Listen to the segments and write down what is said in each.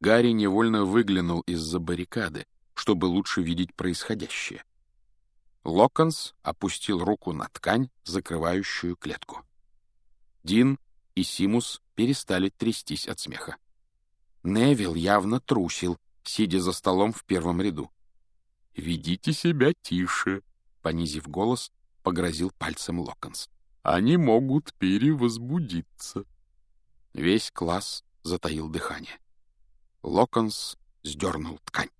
Гарри невольно выглянул из-за баррикады, чтобы лучше видеть происходящее. Локонс опустил руку на ткань, закрывающую клетку. Дин и Симус перестали трястись от смеха. Невил явно трусил, сидя за столом в первом ряду. «Ведите себя тише», — понизив голос, погрозил пальцем Локонс. «Они могут перевозбудиться». Весь класс затаил дыхание. Локонс сдернул ткань.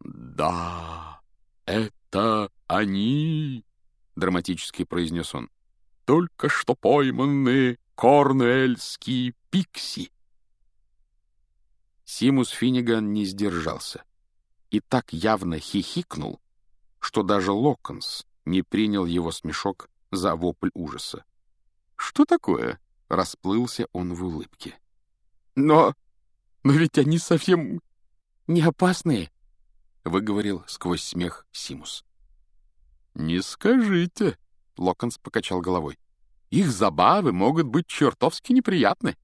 «Да, это они!» — драматически произнес он. «Только что пойманные корнуэльские пикси!» Симус Финниган не сдержался и так явно хихикнул, что даже Локонс не принял его смешок за вопль ужаса. «Что такое?» — расплылся он в улыбке. «Но... но ведь они совсем не опасные!» — выговорил сквозь смех Симус. «Не скажите», — Локонс покачал головой. «Их забавы могут быть чертовски неприятны».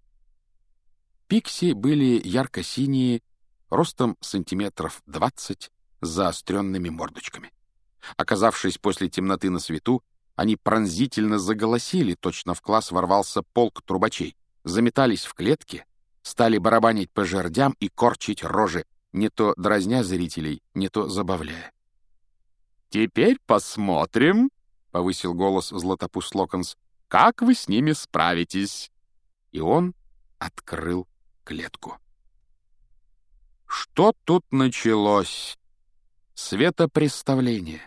Пикси были ярко-синие, ростом сантиметров двадцать, с заостренными мордочками. Оказавшись после темноты на свету, они пронзительно заголосили, точно в класс ворвался полк трубачей, заметались в клетке, стали барабанить по жердям и корчить рожи, не то дразня зрителей, не то забавляя. «Теперь посмотрим», — повысил голос Златопуст Локонс, — «как вы с ними справитесь». И он открыл клетку. Что тут началось? Светопреставление.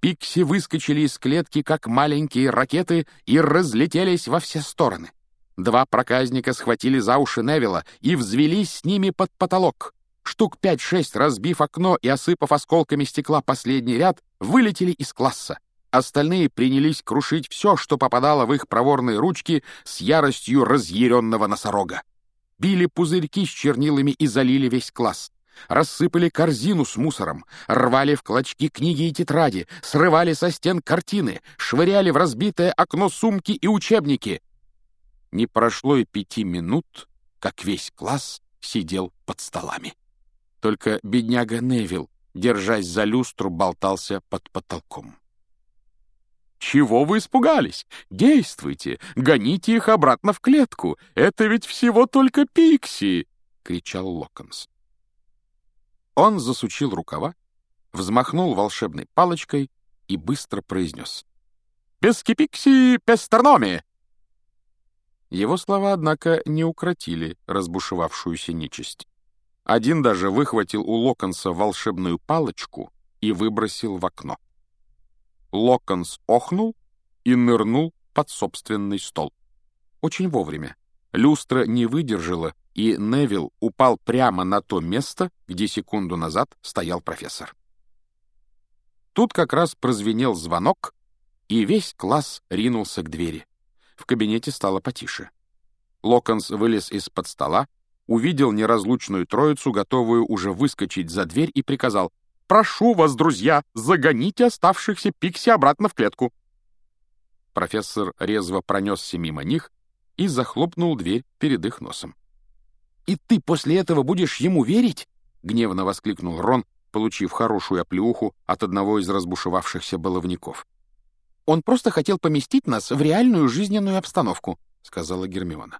Пикси выскочили из клетки, как маленькие ракеты, и разлетелись во все стороны. Два проказника схватили за уши Невилла и взвелись с ними под потолок. Штук пять-шесть, разбив окно и осыпав осколками стекла последний ряд, вылетели из класса. Остальные принялись крушить все, что попадало в их проворные ручки с яростью разъяренного носорога били пузырьки с чернилами и залили весь класс. Рассыпали корзину с мусором, рвали в клочки книги и тетради, срывали со стен картины, швыряли в разбитое окно сумки и учебники. Не прошло и пяти минут, как весь класс сидел под столами. Только бедняга Невил, держась за люстру, болтался под потолком. Чего вы испугались? Действуйте! Гоните их обратно в клетку! Это ведь всего только пикси!» — кричал Локонс. Он засучил рукава, взмахнул волшебной палочкой и быстро произнес. «Пески-пикси пестерноми!» Его слова, однако, не укротили разбушевавшуюся нечисть. Один даже выхватил у Локонса волшебную палочку и выбросил в окно. Локонс охнул и нырнул под собственный стол. Очень вовремя. Люстра не выдержала, и Невил упал прямо на то место, где секунду назад стоял профессор. Тут как раз прозвенел звонок, и весь класс ринулся к двери. В кабинете стало потише. Локонс вылез из-под стола, увидел неразлучную троицу, готовую уже выскочить за дверь, и приказал Прошу вас, друзья, загоните оставшихся пикси обратно в клетку». Профессор резво пронесся мимо них и захлопнул дверь перед их носом. «И ты после этого будешь ему верить?» — гневно воскликнул Рон, получив хорошую оплеуху от одного из разбушевавшихся баловников. «Он просто хотел поместить нас в реальную жизненную обстановку», — сказала Гермиона.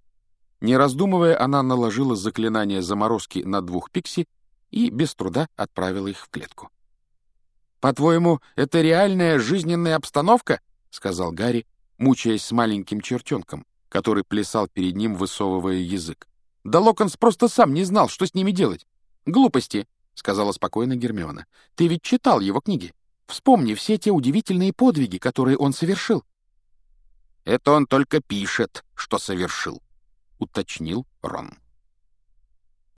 Не раздумывая, она наложила заклинание заморозки на двух пикси и без труда отправила их в клетку. «По-твоему, это реальная жизненная обстановка?» — сказал Гарри, мучаясь с маленьким чертенком, который плясал перед ним, высовывая язык. «Да Локонс просто сам не знал, что с ними делать. Глупости!» — сказала спокойно Гермиона. «Ты ведь читал его книги. Вспомни все те удивительные подвиги, которые он совершил». «Это он только пишет, что совершил», — уточнил Рон.